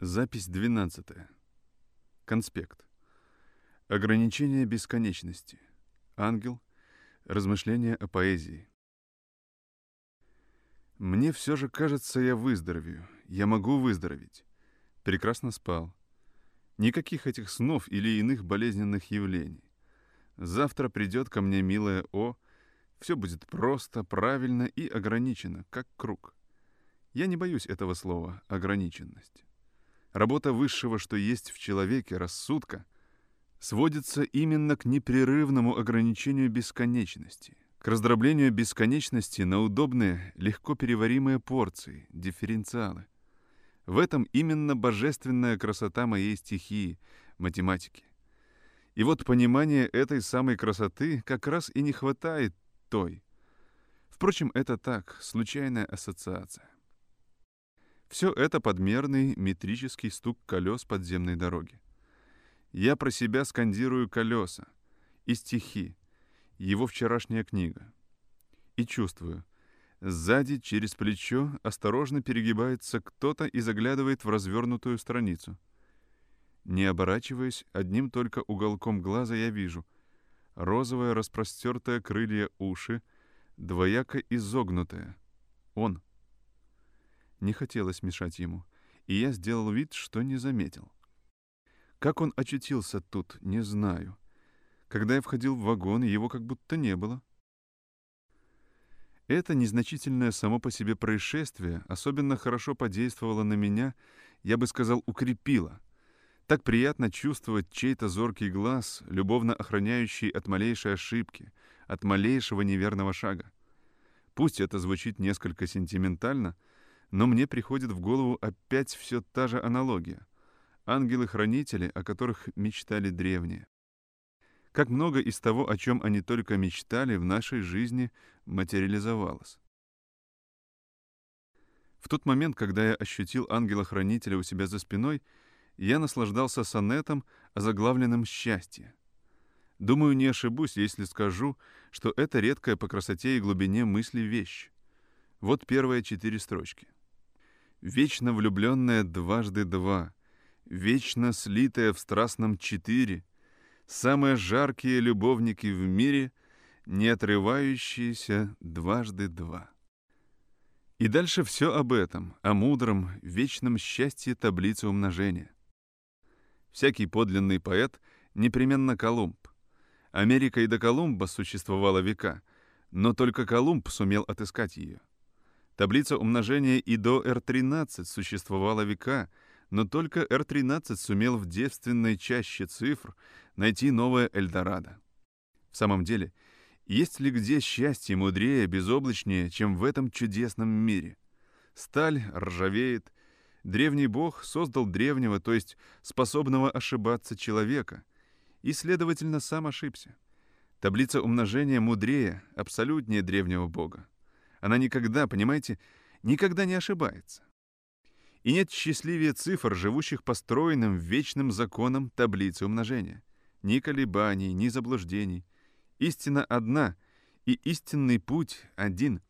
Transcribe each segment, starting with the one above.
Запись 12. Конспект. Ограничение бесконечности. Ангел. Размышления о поэзии. Мне все же кажется, я выздоровею. Я могу выздороветь. Прекрасно спал. Никаких этих снов или иных болезненных явлений. Завтра придет ко мне милая О. Все будет просто, правильно и ограничено, как круг. Я не боюсь этого слова «ограниченность». Работа высшего, что есть в человеке, рассудка, сводится именно к непрерывному ограничению бесконечности, к раздроблению бесконечности на удобные, легко переваримые порции, дифференциалы. В этом именно божественная красота моей стихии, математики. И вот понимание этой самой красоты как раз и не хватает той. Впрочем, это так, случайная ассоциация. Все это подмерный метрический стук колес подземной дороги. Я про себя скандирую колеса и стихи, его вчерашняя книга. И чувствую, сзади через плечо осторожно перегибается кто-то и заглядывает в развернутую страницу. Не оборачиваясь, одним только уголком глаза я вижу розовое распростертое крылья уши, двояко изогнутое. Он — не хотелось мешать ему, и я сделал вид, что не заметил. Как он очутился тут, не знаю. Когда я входил в вагон, его как будто не было. Это незначительное само по себе происшествие особенно хорошо подействовало на меня, я бы сказал, укрепило. Так приятно чувствовать чей-то зоркий глаз, любовно охраняющий от малейшей ошибки, от малейшего неверного шага. Пусть это звучит несколько сентиментально — но мне приходит в голову опять все та же аналогия. Ангелы-хранители, о которых мечтали древние. Как много из того, о чем они только мечтали, в нашей жизни материализовалось. В тот момент, когда я ощутил ангела-хранителя у себя за спиной, я наслаждался сонетом, озаглавленным «Счастье». Думаю, не ошибусь, если скажу, что это редкая по красоте и глубине мысли вещь. Вот первые четыре строчки вечно влюбленная дважды два, вечно слитая в страстном четыре, самые жаркие любовники в мире, не отрывающиеся дважды два. И дальше все об этом, о мудром, вечном счастье таблицы умножения. Всякий подлинный поэт непременно Колумб. Америка и до Колумба существовала века, но только Колумб сумел отыскать ее. Таблица умножения и до R13 существовала века, но только R13 сумел в девственной чаще цифр найти новое Эльдорадо. В самом деле, есть ли где счастье мудрее, безоблачнее, чем в этом чудесном мире? Сталь ржавеет. Древний бог создал древнего, то есть способного ошибаться человека, и, следовательно, сам ошибся. Таблица умножения мудрее, абсолютнее древнего бога. Она никогда, понимаете, никогда не ошибается. И нет счастливее цифр, живущих по стройным вечным законам таблицы умножения. Ни колебаний, ни заблуждений. Истина одна, и истинный путь один.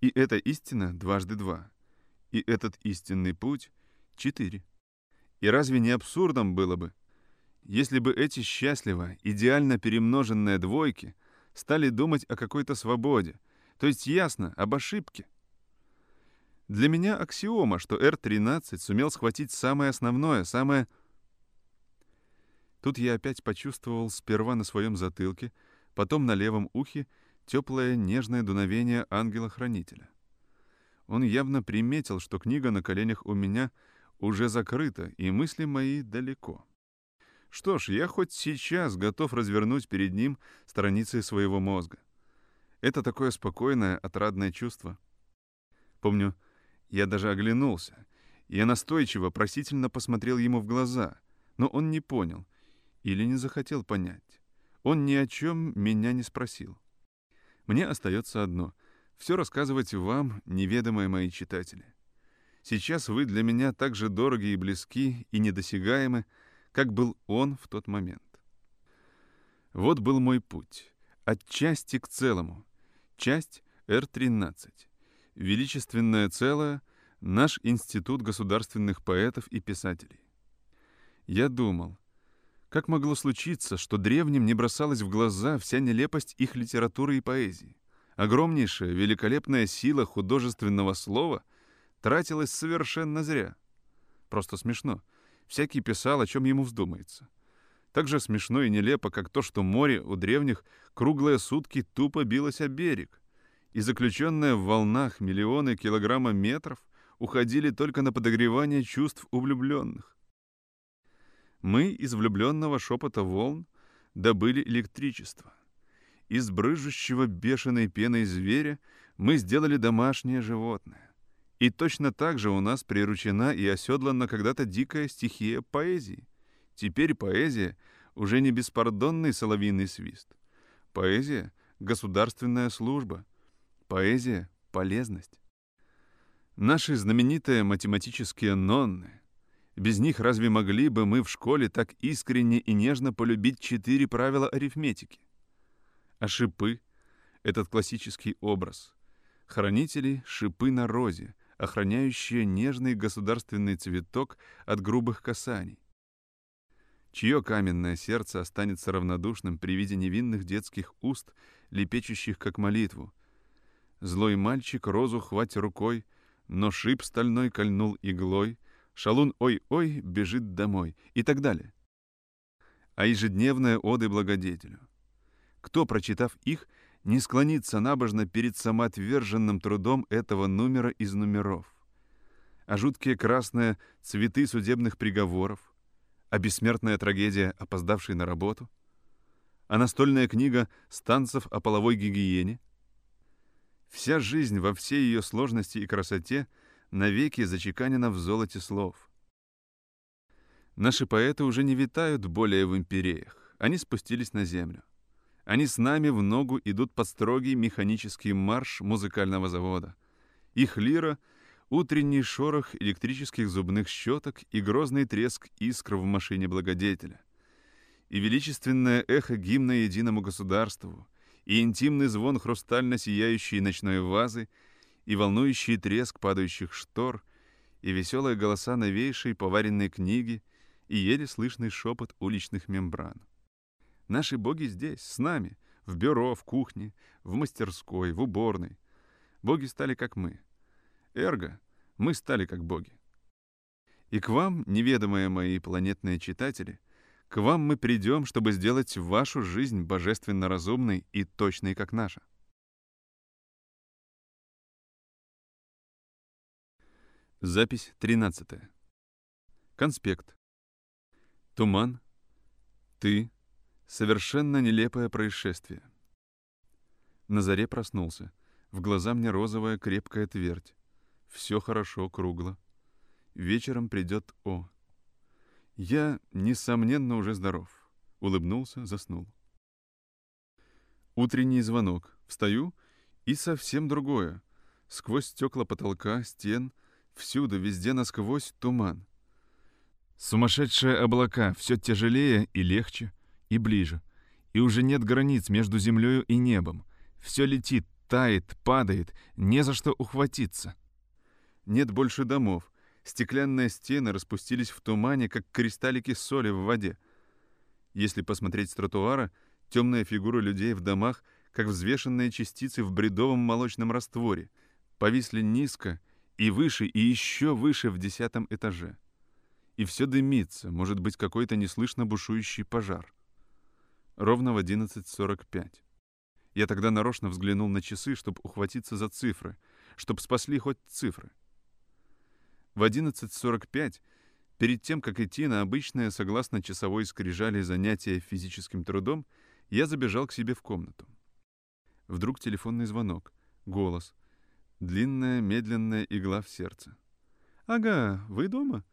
И эта истина дважды два. И этот истинный путь четыре. И разве не абсурдом было бы, если бы эти счастливо, идеально перемноженные двойки стали думать о какой-то свободе, то есть ясно, об ошибке. Для меня аксиома, что R13 сумел схватить самое основное, самое... Тут я опять почувствовал сперва на своем затылке, потом на левом ухе теплое нежное дуновение ангела-хранителя. Он явно приметил, что книга на коленях у меня уже закрыта, и мысли мои далеко. Что ж, я хоть сейчас готов развернуть перед ним страницы своего мозга. Это такое спокойное, отрадное чувство. Помню, я даже оглянулся. Я настойчиво, просительно посмотрел ему в глаза, но он не понял или не захотел понять. Он ни о чем меня не спросил. Мне остается одно — все рассказывать вам, неведомые мои читатели. Сейчас вы для меня так же дороги и близки и недосягаемы, как был он в тот момент. Вот был мой путь, от части к целому — Часть R13. Величественное целое, Наш институт государственных поэтов и писателей. Я думал, как могло случиться, что древним не бросалась в глаза вся нелепость их литературы и поэзии? Огромнейшая, великолепная сила художественного слова тратилась совершенно зря. Просто смешно. Всякий писал, о чем ему вздумается. Так же смешно и нелепо, как то, что море у древних круглые сутки тупо билось о берег, и заключенные в волнах миллионы килограмма метров уходили только на подогревание чувств у влюбленных. Мы из влюбленного шепота волн добыли электричество — из брыжущего бешеной пеной зверя мы сделали домашнее животное. И точно так же у нас приручена и оседлана когда-то дикая стихия поэзии. Теперь поэзия уже не беспардонный соловьиный свист. Поэзия — государственная служба. Поэзия — полезность. Наши знаменитые математические нонны. Без них разве могли бы мы в школе так искренне и нежно полюбить четыре правила арифметики? А шипы — этот классический образ. Хранители — шипы на розе, охраняющие нежный государственный цветок от грубых касаний. Чье каменное сердце останется равнодушным при виде невинных детских уст, лепечущих как молитву? Злой мальчик розу хвать рукой, но шип стальной кольнул иглой, шалун ой-ой бежит домой и так далее. А ежедневные оды благодетелю — кто, прочитав их, не склонится набожно перед самоотверженным трудом этого номера из номеров? А жуткие красные цветы судебных приговоров? А бессмертная трагедия, опоздавшей на работу? А настольная книга станцев о половой гигиене? Вся жизнь во всей ее сложности и красоте навеки зачеканена в золоте слов. Наши поэты уже не витают более в империях, они спустились на землю. Они с нами в ногу идут под строгий механический марш музыкального завода. Их лира — утренний шорох электрических зубных щеток и грозный треск искр в машине благодетеля. И величественное эхо гимна единому государству, и интимный звон хрустально сияющей ночной вазы, и волнующий треск падающих штор, и веселые голоса новейшей поваренной книги, и еле слышный шепот уличных мембран. Наши боги здесь, с нами, в бюро, в кухне, в мастерской, в уборной. Боги стали как мы. Эрго, мы стали как боги. И к вам, неведомые мои планетные читатели, к вам мы придем, чтобы сделать вашу жизнь божественно разумной и точной, как наша. Запись 13. Конспект. Туман. Ты. Совершенно нелепое происшествие. На заре проснулся. В глаза мне розовая крепкая твердь. Все хорошо, кругло. Вечером придет О. Я, несомненно, уже здоров. Улыбнулся, заснул. Утренний звонок. Встаю, и совсем другое. Сквозь стекла потолка, стен, всюду, везде насквозь туман. Сумасшедшие облака, все тяжелее и легче — и ближе. И уже нет границ между землею и небом. Все летит, тает, падает, не за что ухватиться. Нет больше домов. Стеклянные стены распустились в тумане, как кристаллики соли в воде. Если посмотреть с тротуара, темные фигуры людей в домах, как взвешенные частицы в бредовом молочном растворе, повисли низко и выше, и еще выше в десятом этаже. И все дымится, может быть, какой-то неслышно бушующий пожар. Ровно в 11.45. Я тогда нарочно взглянул на часы, чтобы ухватиться за цифры, чтобы спасли хоть цифры. В 11.45, перед тем, как идти на обычное, согласно часовой скрижали, занятие физическим трудом, я забежал к себе в комнату. Вдруг телефонный звонок, голос, длинная медленная игла в сердце. «Ага, вы дома?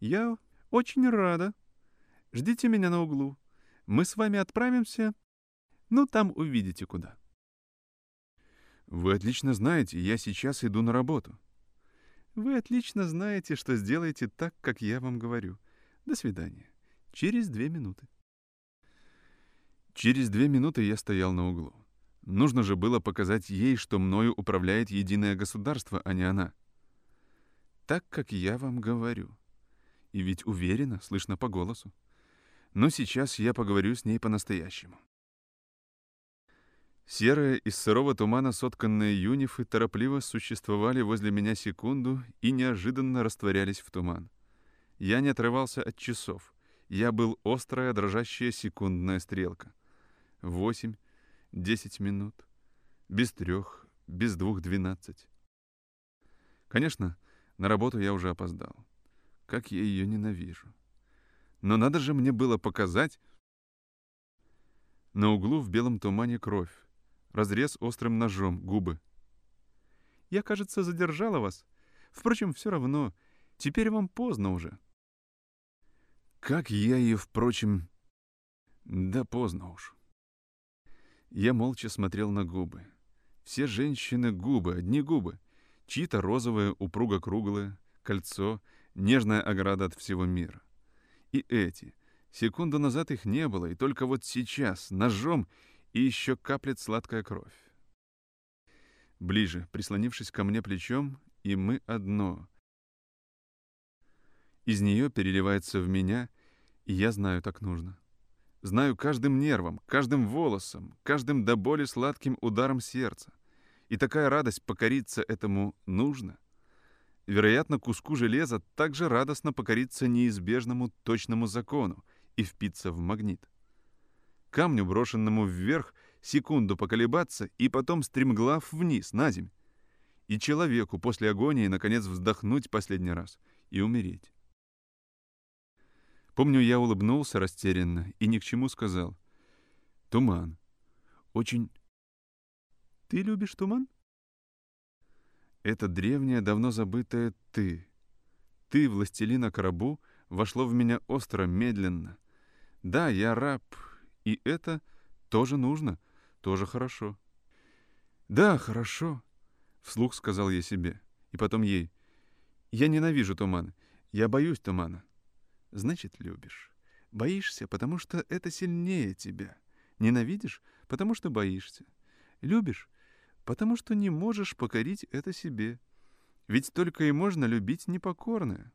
Я очень рада. Ждите меня на углу. Мы с вами отправимся, ну, там увидите куда. Вы отлично знаете, я сейчас иду на работу. Вы отлично знаете, что сделаете так, как я вам говорю. До свидания. Через две минуты. Через две минуты я стоял на углу. Нужно же было показать ей, что мною управляет единое государство, а не она. так, как я вам говорю. И ведь уверенно, слышно по голосу. Но сейчас я поговорю с ней по-настоящему. Серые из сырого тумана сотканные юнифы торопливо существовали возле меня секунду и неожиданно растворялись в туман. Я не отрывался от часов. Я был острая, дрожащая секундная стрелка. Восемь, десять минут. Без трех, без двух двенадцать. Конечно, на работу я уже опоздал. Как я ее ненавижу. Но надо же мне было показать... На углу в белом тумане кровь. Разрез острым ножом, губы. Я, кажется, задержала вас. Впрочем, все равно. Теперь вам поздно уже. Как я ее, впрочем... Да поздно уж. Я молча смотрел на губы. Все женщины — губы, одни губы. Чьи-то розовые, упруго-круглые, кольцо, нежная ограда от всего мира. И эти. Секунду назад их не было, и только вот сейчас, ножом, и еще каплет сладкая кровь. Ближе, прислонившись ко мне плечом, и мы одно. Из нее переливается в меня, и я знаю, так нужно. Знаю каждым нервом, каждым волосом, каждым до боли сладким ударом сердца. И такая радость покориться этому нужно. Вероятно, куску железа также радостно покориться неизбежному точному закону и впиться в магнит. Камню, брошенному вверх, секунду поколебаться и потом стремглав вниз, на земь. И человеку после агонии, наконец, вздохнуть последний раз и умереть. Помню, я улыбнулся растерянно и ни к чему сказал. Туман. Очень... Ты любишь туман? Это древнее, давно забытое «ты». «Ты, властелина коробу, вошло в меня остро, медленно. Да, я раб, и это тоже нужно, тоже хорошо». «Да, хорошо», — вслух сказал я себе. И потом ей. «Я ненавижу туман. Я боюсь тумана значит, любишь. Боишься, потому что это сильнее тебя. Ненавидишь, потому что боишься. Любишь, потому что не можешь покорить это себе. Ведь только и можно любить непокорное.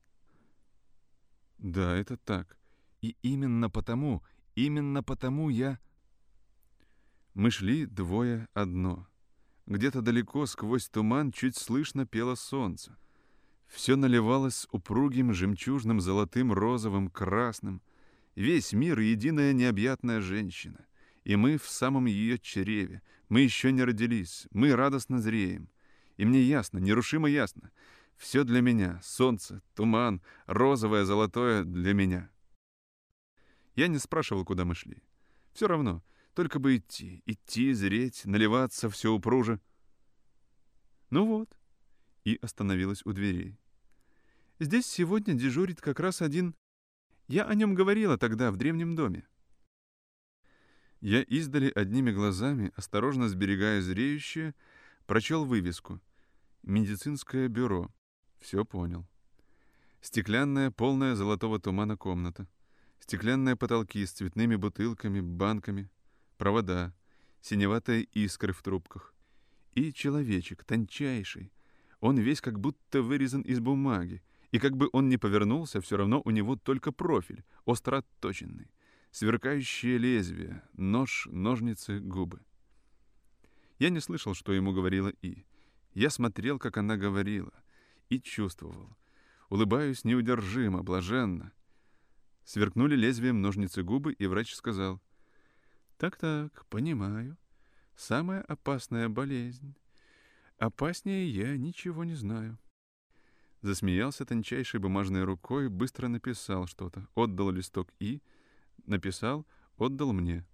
Да, это так. И именно потому, именно потому я... Мы шли двое одно. Где-то далеко сквозь туман чуть слышно пело солнце. Все наливалось упругим, жемчужным, золотым, розовым, красным. Весь мир — единая необъятная женщина. И мы в самом ее чреве. Мы еще не родились. Мы радостно зреем. И мне ясно, нерушимо ясно. Все для меня. Солнце, туман, розовое, золотое — для меня. Я не спрашивал, куда мы шли. Все равно. Только бы идти, идти, зреть, наливаться все упруже. Ну вот. И остановилась у дверей. Здесь сегодня дежурит как раз один... Я о нем говорила тогда, в древнем доме. Я издали одними глазами, осторожно сберегая зреющее, прочел вывеску. «Медицинское бюро». Все понял. Стеклянная, полная золотого тумана комната. Стеклянные потолки с цветными бутылками, банками, провода, синеватые искры в трубках. И человечек, тончайший. Он весь как будто вырезан из бумаги, и как бы он ни повернулся, все равно у него только профиль, остро отточенный, сверкающее лезвие, нож, ножницы, губы. Я не слышал, что ему говорила И. Я смотрел, как она говорила, и чувствовал. Улыбаюсь неудержимо, блаженно. Сверкнули лезвием ножницы губы, и врач сказал. «Так-так, понимаю. Самая опасная болезнь. Опаснее я ничего не знаю». Засмеялся тончайшей бумажной рукой, быстро написал что-то, отдал листок и... Написал, отдал мне.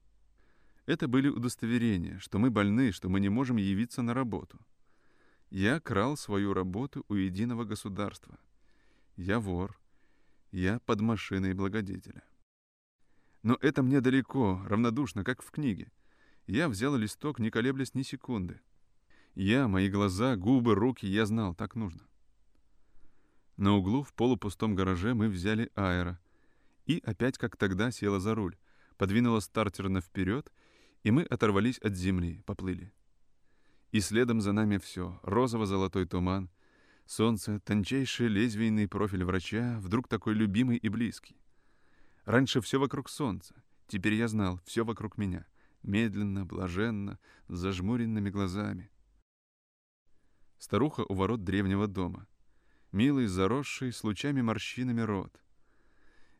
Это были удостоверения, что мы больны, что мы не можем явиться на работу. Я крал свою работу у единого государства. Я вор. Я под машиной благодетеля. Но это мне далеко, равнодушно, как в книге. Я взял листок, не колеблясь ни секунды. Я, мои глаза, губы, руки, я знал, так нужно. На углу в полупустом гараже мы взяли аэро. И опять, как тогда, села за руль, подвинула стартерно вперед, и мы оторвались от земли, поплыли. И следом за нами все — розово-золотой туман, Солнце, тончайший лезвийный профиль врача, вдруг такой любимый и близкий. Раньше все вокруг солнца, теперь я знал, все вокруг меня. Медленно, блаженно, с зажмуренными глазами. Старуха у ворот древнего дома. Милый, заросший, с лучами морщинами рот.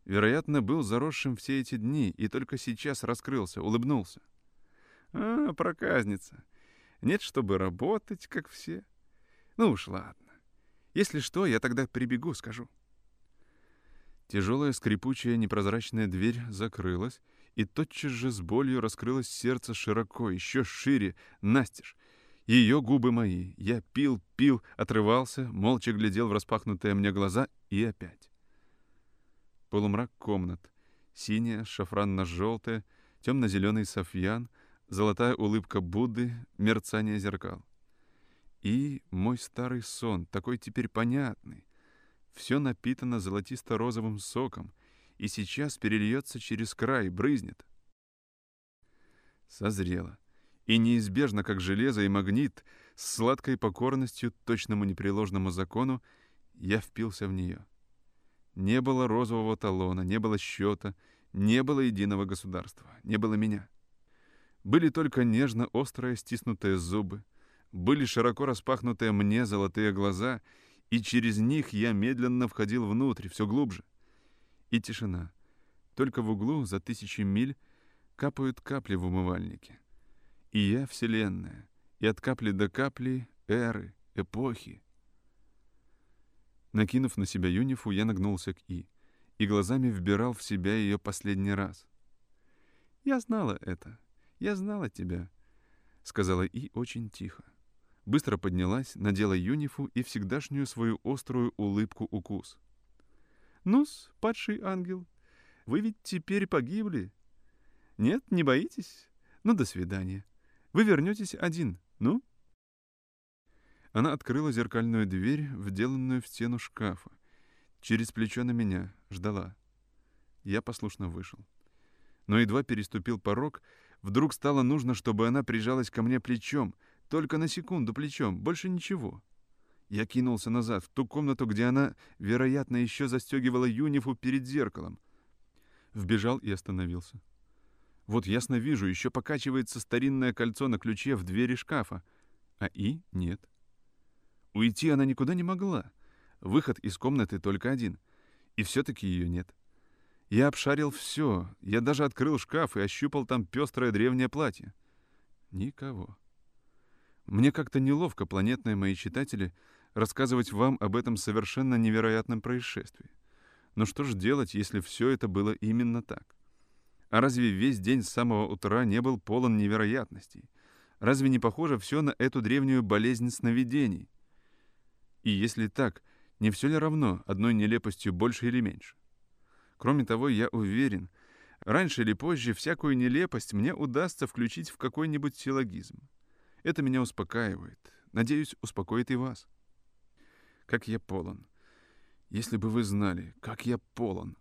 Вероятно, был заросшим все эти дни и только сейчас раскрылся, улыбнулся. «А, проказница. Нет, чтобы работать, как все. Ну уж ладно. Если что, я тогда прибегу, скажу». Тяжелая скрипучая непрозрачная дверь закрылась, и тотчас же с болью раскрылось сердце широко, еще шире, настежь. Ее губы мои. Я пил, пил, отрывался, молча глядел в распахнутые мне глаза и опять. Полумрак комнат. Синяя, шафранно-желтая, темно-зеленый софьян, золотая улыбка Будды, мерцание зеркал. И мой старый сон, такой теперь понятный. Все напитано золотисто-розовым соком, и сейчас перельется через край, брызнет. Созрело. И неизбежно, как железо и магнит, с сладкой покорностью точному непреложному закону, я впился в нее. Не было розового талона, не было счета, не было единого государства, не было меня. Были только нежно острые стиснутые зубы, были широко распахнутые мне золотые глаза, и через них я медленно входил внутрь, все глубже. И тишина. Только в углу за тысячи миль капают капли в умывальнике. И я — Вселенная, и от капли до капли — эры, эпохи. Накинув на себя юнифу, я нагнулся к И и глазами вбирал в себя ее последний раз. «Я знала это. Я знала тебя», — сказала И очень тихо быстро поднялась, надела юнифу и всегдашнюю свою острую улыбку-укус. «Ну-с, падший ангел, вы ведь теперь погибли. Нет, не боитесь? Ну, до свидания. Вы вернетесь один, ну?» Она открыла зеркальную дверь, вделанную в стену шкафа. Через плечо на меня ждала. Я послушно вышел. Но едва переступил порог, вдруг стало нужно, чтобы она прижалась ко мне плечом — только на секунду плечом, больше ничего. Я кинулся назад, в ту комнату, где она, вероятно, еще застегивала юнифу перед зеркалом. Вбежал и остановился. Вот ясно вижу, еще покачивается старинное кольцо на ключе в двери шкафа. А И нет. Уйти она никуда не могла. Выход из комнаты только один. И все-таки ее нет. Я обшарил все. Я даже открыл шкаф и ощупал там пестрое древнее платье. Никого. Мне как-то неловко, планетные мои читатели, рассказывать вам об этом совершенно невероятном происшествии. Но что же делать, если все это было именно так? А разве весь день с самого утра не был полон невероятностей? Разве не похоже все на эту древнюю болезнь сновидений? И если так, не все ли равно одной нелепостью больше или меньше? Кроме того, я уверен, раньше или позже всякую нелепость мне удастся включить в какой-нибудь силлогизм. Это меня успокаивает. Надеюсь, успокоит и вас. Как я полон. Если бы вы знали, как я полон.